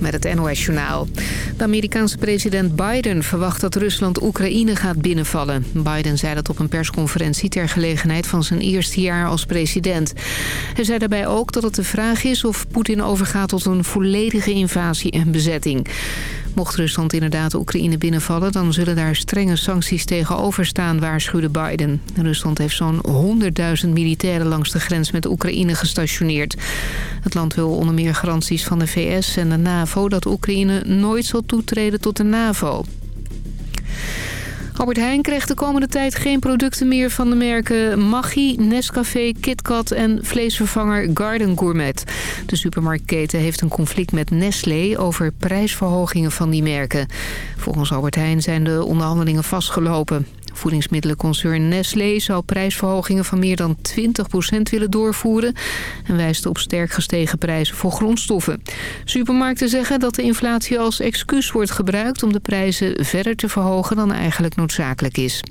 Met het NOS Journaal. De Amerikaanse president Biden verwacht dat Rusland Oekraïne gaat binnenvallen. Biden zei dat op een persconferentie ter gelegenheid van zijn eerste jaar als president. Hij zei daarbij ook dat het de vraag is of Poetin overgaat tot een volledige invasie en bezetting. Mocht Rusland inderdaad Oekraïne binnenvallen... dan zullen daar strenge sancties tegenover staan, waarschuwde Biden. Rusland heeft zo'n 100.000 militairen langs de grens met Oekraïne gestationeerd. Het land wil onder meer garanties van de VS en de NAVO... dat Oekraïne nooit zal toetreden tot de NAVO. Albert Heijn krijgt de komende tijd geen producten meer van de merken Maggi, Nescafé, KitKat en vleesvervanger Garden Gourmet. De supermarktketen heeft een conflict met Nestlé over prijsverhogingen van die merken. Volgens Albert Heijn zijn de onderhandelingen vastgelopen. Voedingsmiddelenconcern Nestlé zou prijsverhogingen van meer dan 20% willen doorvoeren... en wijst op sterk gestegen prijzen voor grondstoffen. Supermarkten zeggen dat de inflatie als excuus wordt gebruikt... om de prijzen verder te verhogen dan eigenlijk noodzakelijk is.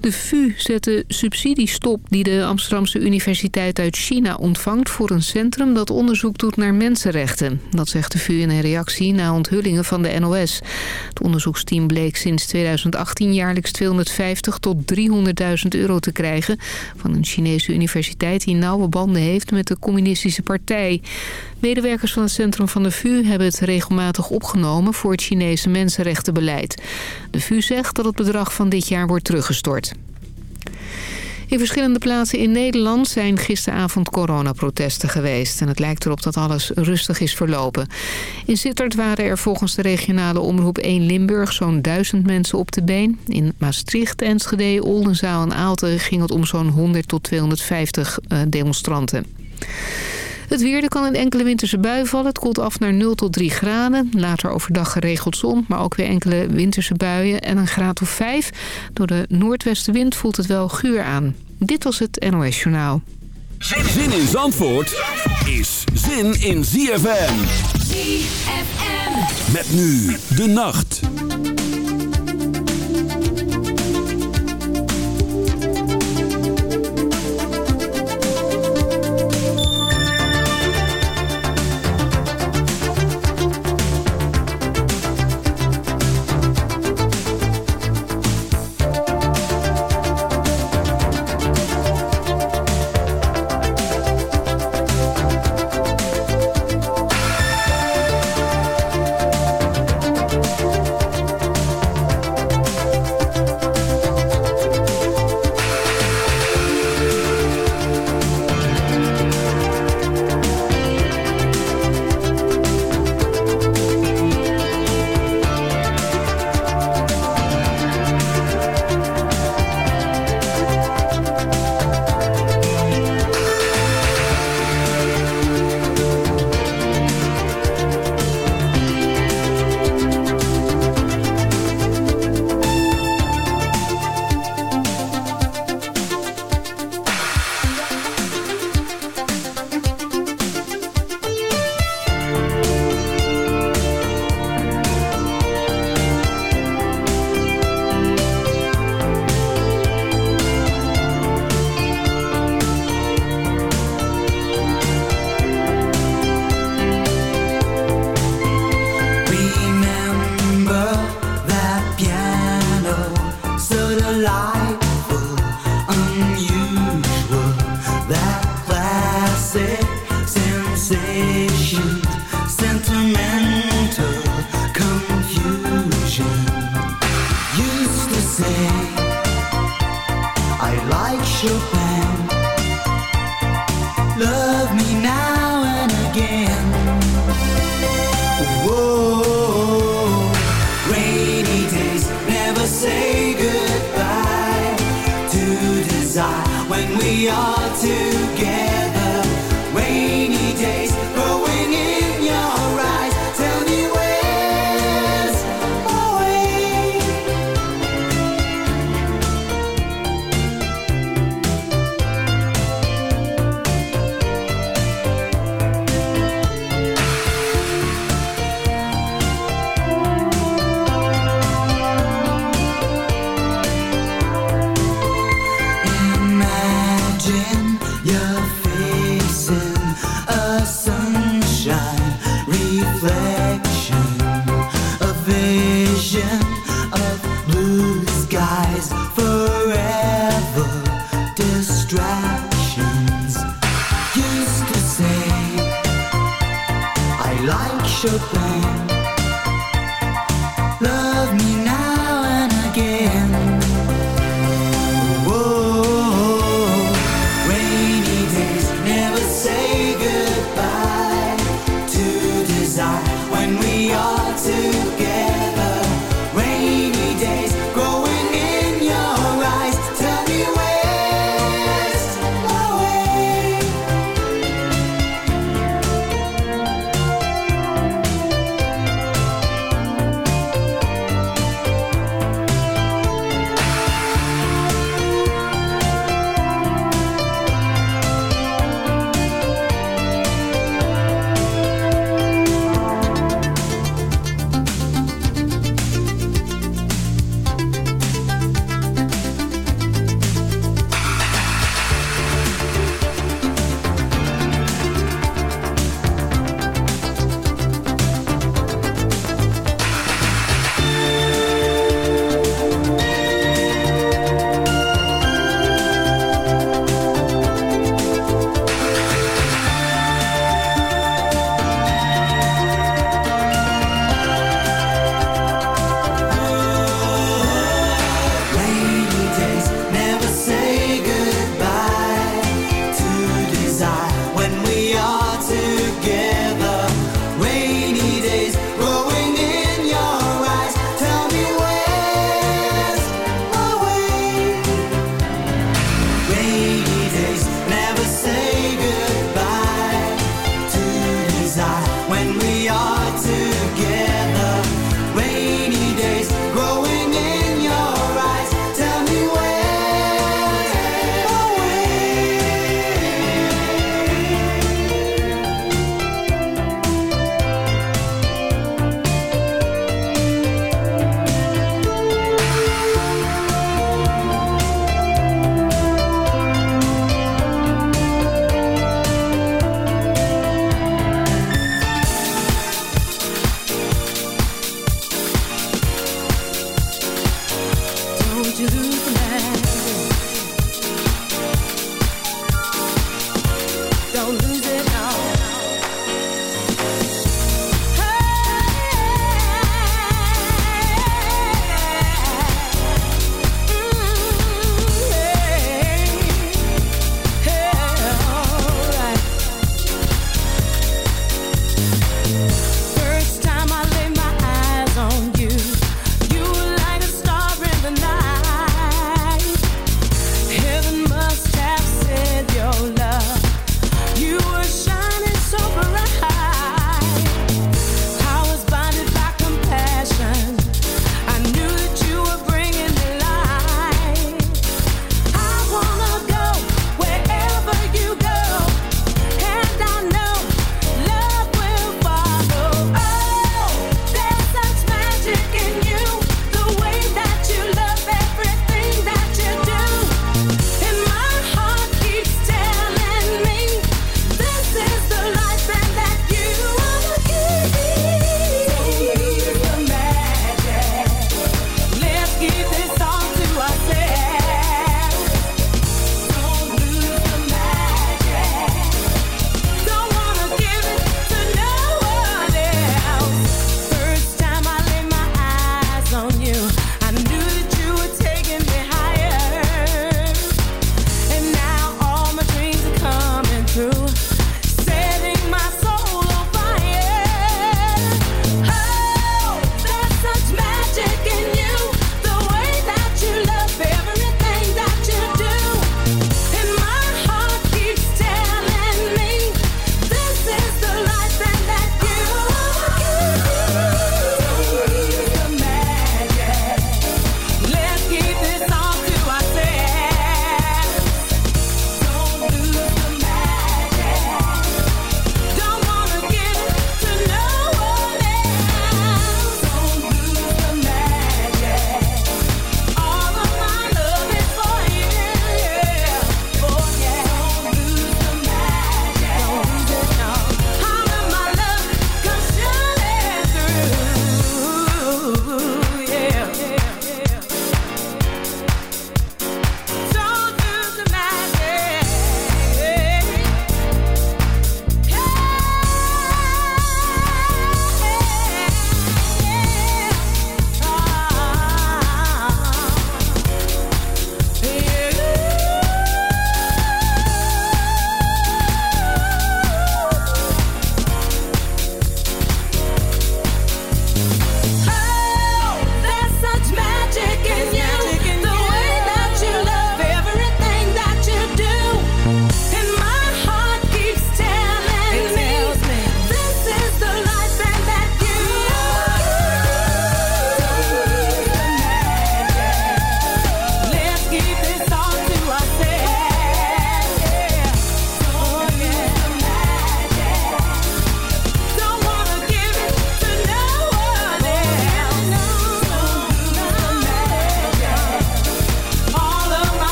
De VU zet de subsidiestop die de Amsterdamse Universiteit uit China ontvangt... voor een centrum dat onderzoek doet naar mensenrechten. Dat zegt de VU in een reactie na onthullingen van de NOS. Het onderzoeksteam bleek sinds 2018 jaarlijks 250 tot 300.000 euro te krijgen... van een Chinese universiteit die nauwe banden heeft met de communistische partij. Medewerkers van het centrum van de VU hebben het regelmatig opgenomen voor het Chinese mensenrechtenbeleid. De VU zegt dat het bedrag van dit jaar wordt teruggestort. In verschillende plaatsen in Nederland zijn gisteravond coronaprotesten geweest. En het lijkt erop dat alles rustig is verlopen. In Sittard waren er volgens de regionale omroep 1 Limburg zo'n duizend mensen op de been. In Maastricht, Enschede, Oldenzaal en Aalten ging het om zo'n 100 tot 250 eh, demonstranten. Het weer, er kan een enkele winterse bui vallen. Het koelt af naar 0 tot 3 graden. Later overdag geregeld zon, maar ook weer enkele winterse buien en een graad of 5. Door de noordwestenwind voelt het wel guur aan. Dit was het NOS Journaal. Zin in Zandvoort is zin in ZFM. ZFM. Met nu de nacht.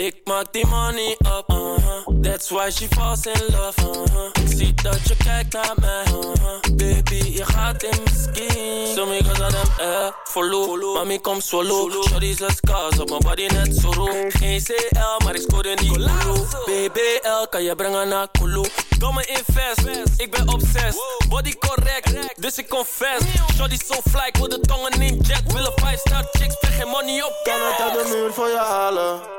Ik maak die money up, uh -huh. that's why she falls in love. Uh -huh. Ik zie dat je kijkt naar mij, uh -huh. baby, je gaat in mijn skin. Zo me gaan hem eh, follow, mami kom swallow. Shorty's let's cause op mijn body net zo roe. Geen CL, maar ik scoorde niet Kulu. BBL kan je brengen naar Kulu. Domme invest, ik ben obsessed. Body correct, dus ik confess. Shorty so fly, ik wil de tongen in jet. Willen 5 star chicks, spreek geen money op. Kan het uit de muur voor je halen?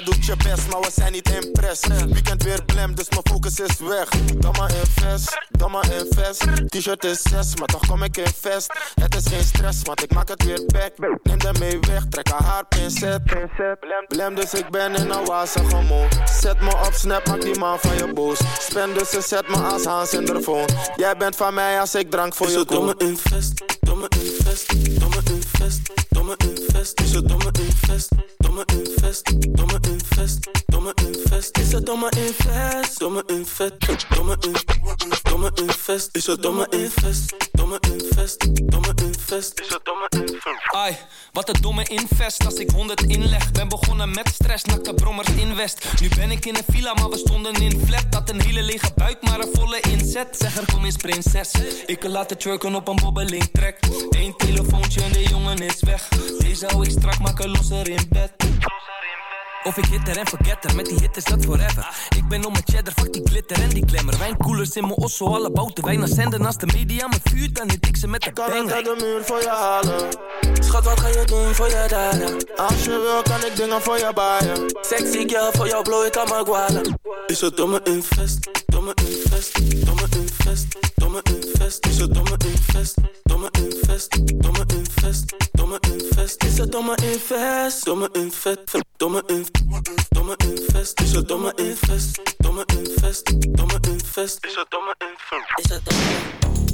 doet je best, maar we zijn niet impress. Weekend weer blem, dus mijn focus is weg. Domme invest, domme invest. T-shirt is 6, maar toch kom ik in vest. Het is geen stress, want ik maak het weer back. Neem de mee weg, trek haar haar pincet. Blem, dus ik ben in een wazige mood. Zet me op snap, maak die man van je boos. Spend dus ze zet me als Hans in de phone. Jij bent van mij als ik drank voor is je koop. Domme invest, domme invest, domme invest, domme invest. Is het domme invest, domme invest, domme invest, domme invest. Is het domme invest, domme invest, domme invest, domme invest. Is het domme invest, domme invest, domme invest. Is het domme invest. Ai, wat een domme invest als ik 100 inleg. Ben begonnen met stress, nakte brommers invest. Nu ben ik in een villa, maar we stonden in flat. Dat een hele lege buik, maar een volle inzet. Zeg er kom eens prinses. Ik kan laten twerken op een bobbeling trek. Eén telefoontje en de jongen is weg. Deze hou ik strak, maken losser in bed. Of ik hitter en forgetter, met die hit is dat forever. Ik ben om mijn cheddar, fuck die glitter en die glamour. Wijnkoelers in mijn osso, alle bouten wijn zenden. Als de media me vuurt, dan hit ik ze met de banger. Kan ik uit de muur voor je halen? Schat, wat ga je doen voor je daden? Als je wil, kan ik dingen voor je baaien. Sexy girl, voor jou blow ik aan mijn. Is het domme invest, domme invest, domme invest, domme invest. Is het domme invest, domme invest, domme invest, domme invest. Is het domme invest, domme invest, domme invest. Domme invest, is het domme invest, domme invest, domme invest. Is het domme invest, is het domme She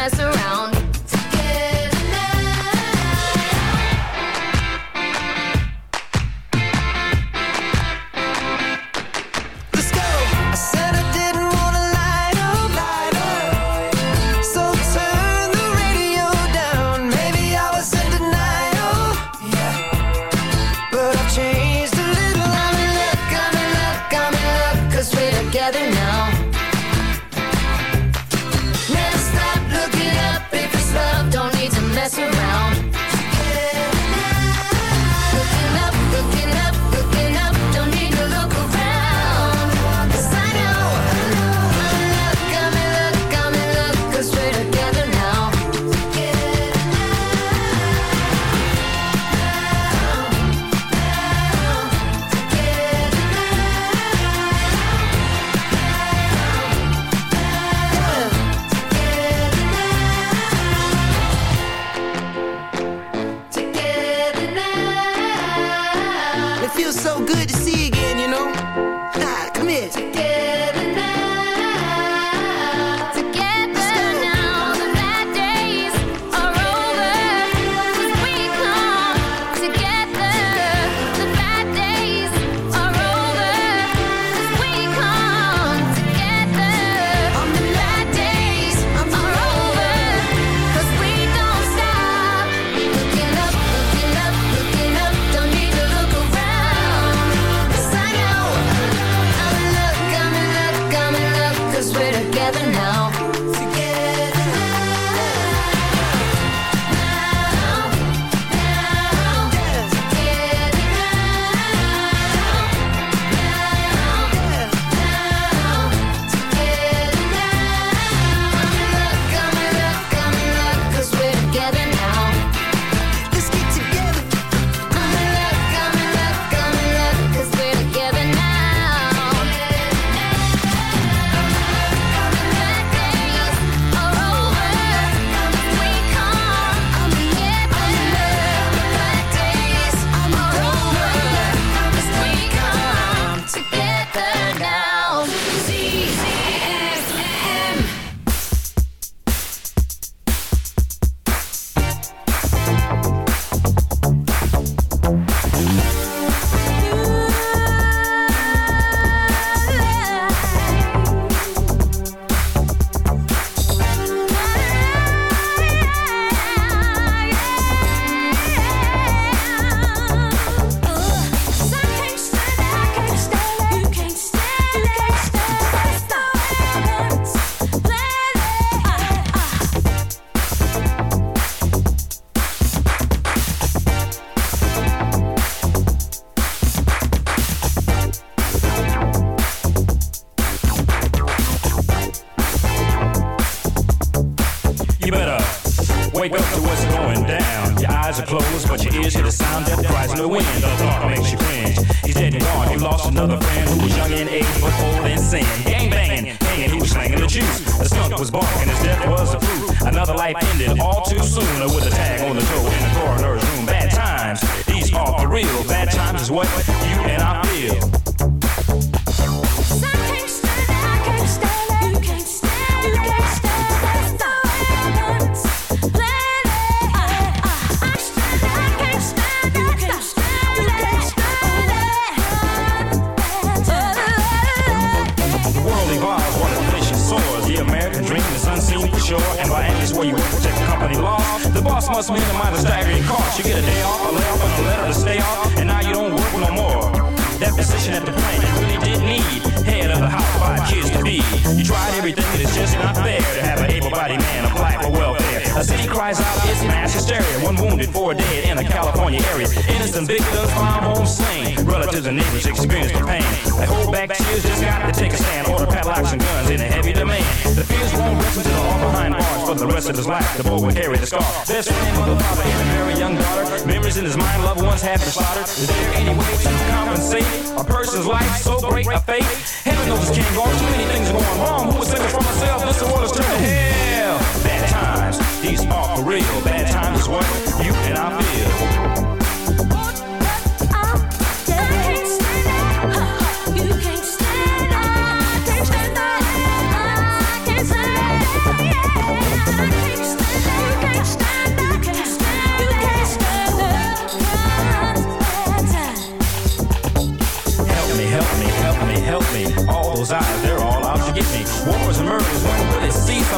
Mess around. Of his life, the boy will carry the scar. Best friend, mother, father, and a very young daughter. Memories in his mind, loved ones have been slaughtered. Is there any way to compensate a person's life so great a fate? Heaven knows this can't go on. Too many things are going wrong. Who was saving for myself? This world is turning hell. Bad times, these are for real. Bad times is what you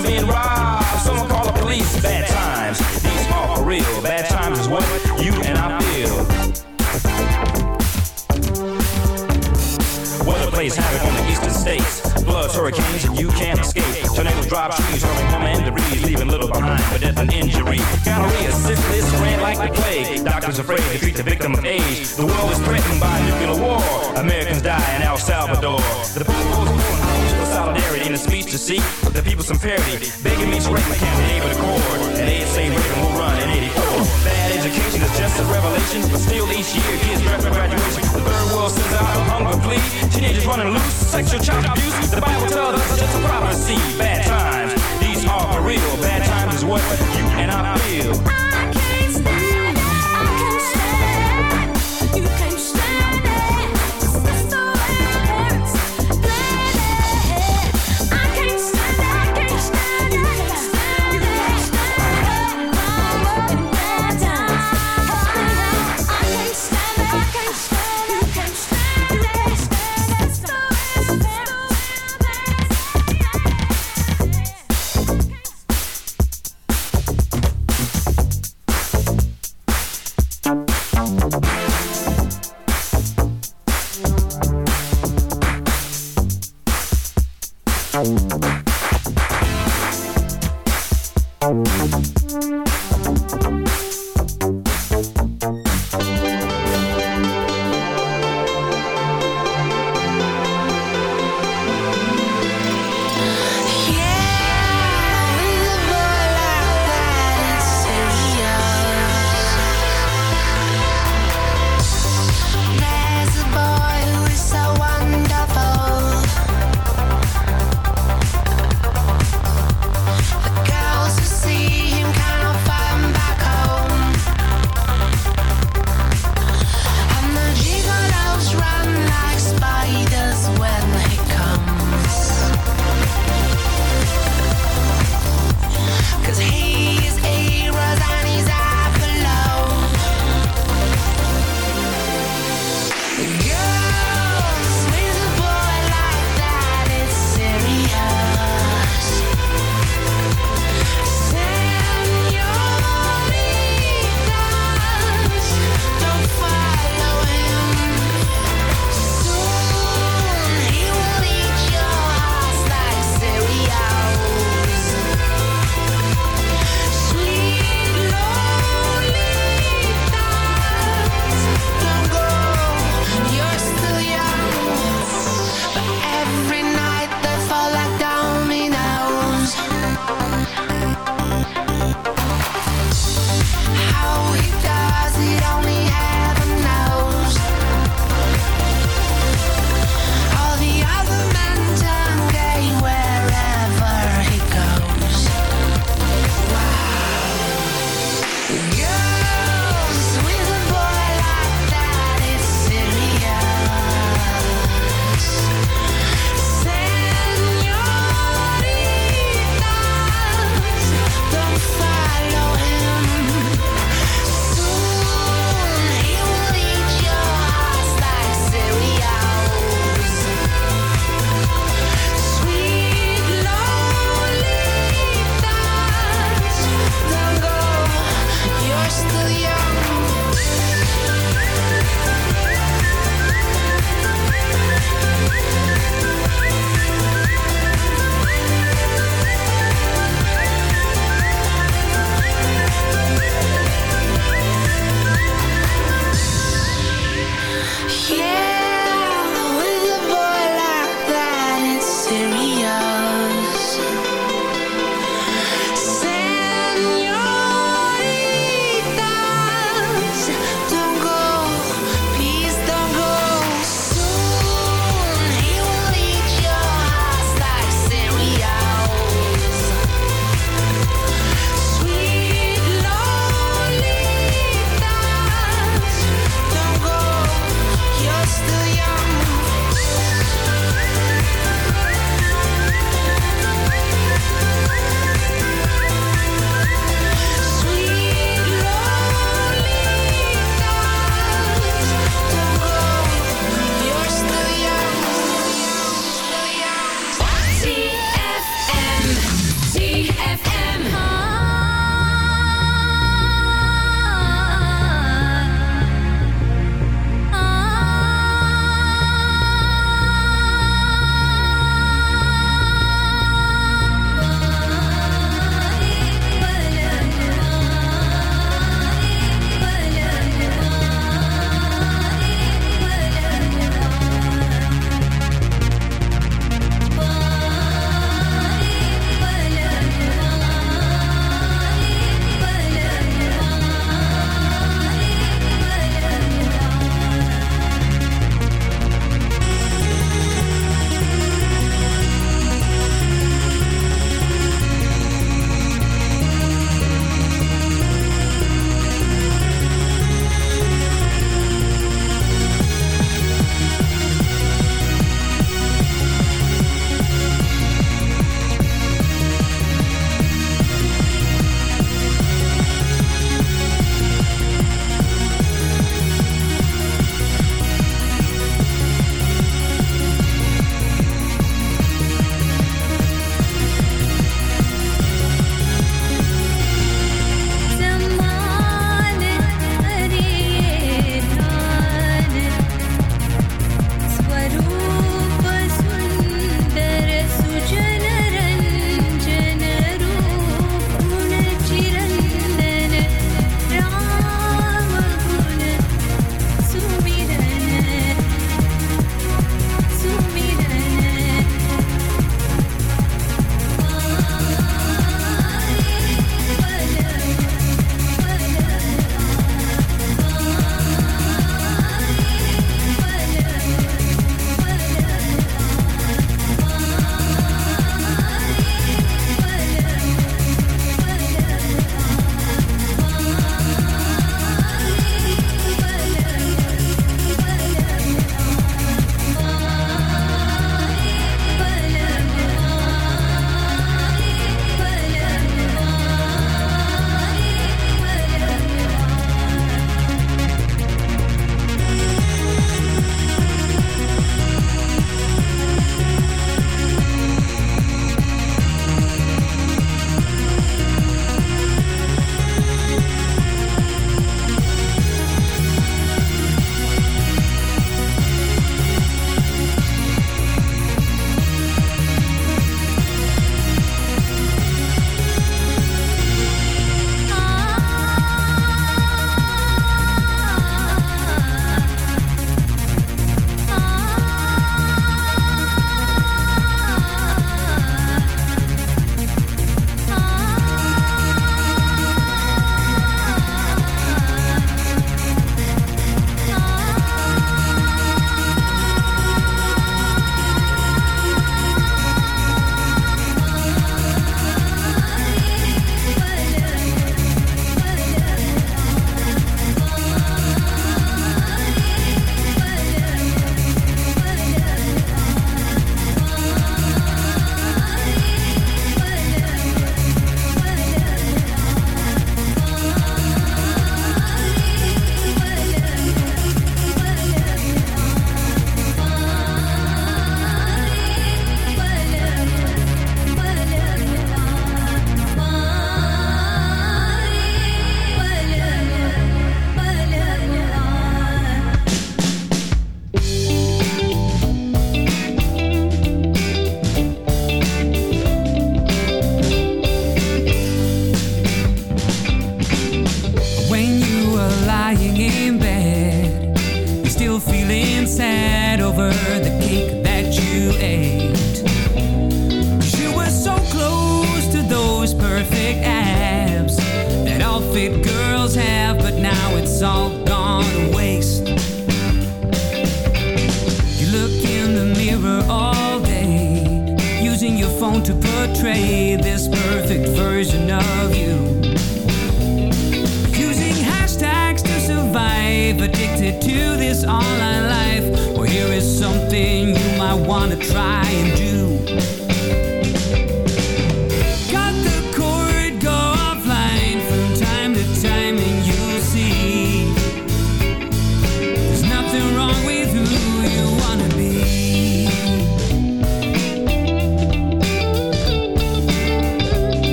I'm being robbed. Someone call the police. Bad times, these are for real. Bad times is what you and I feel. Weather plays havoc on the eastern states. Floods, hurricanes, and you can't escape. Tornadoes drop trees, hurling home and debris, leaving little behind for death and injury. Gonorrhea, syphilis, spread like the plague. Doctors afraid to treat the victim of age. The world is threatened by nuclear war. Americans die in El Salvador. The seek the people some parity. Begging me to write my candidate with a cord. And they say Reagan will run in 84. Bad education is just a revelation, but still each year kids draft for graduation. The third world sends out a hunger plea. Teenagers running loose, sexual child abuse. The Bible tells us it's just a prophecy. Bad times, these are for real. Bad times is what you and I feel. There's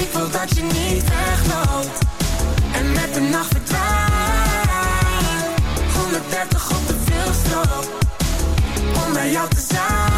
Ik wil dat je niet wegloopt en met de nacht verdwijnt. 130 op de vluchtstrook om bij jou te zijn.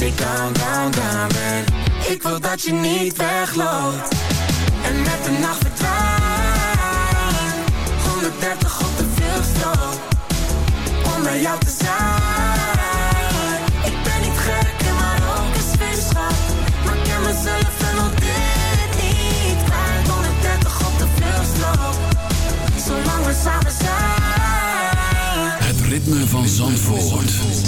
ik down, down, down. Ik wil dat je niet wegloopt en met de nacht verdwijnt. 130 op de vluchtstrook om bij jou te zijn. Ik ben niet gek en maar ook een vuurschap. Maar ik ken mezelf en wil dit niet kwijt. 130 op de vluchtstrook, zolang we samen zijn. Het ritme van Zandvoort.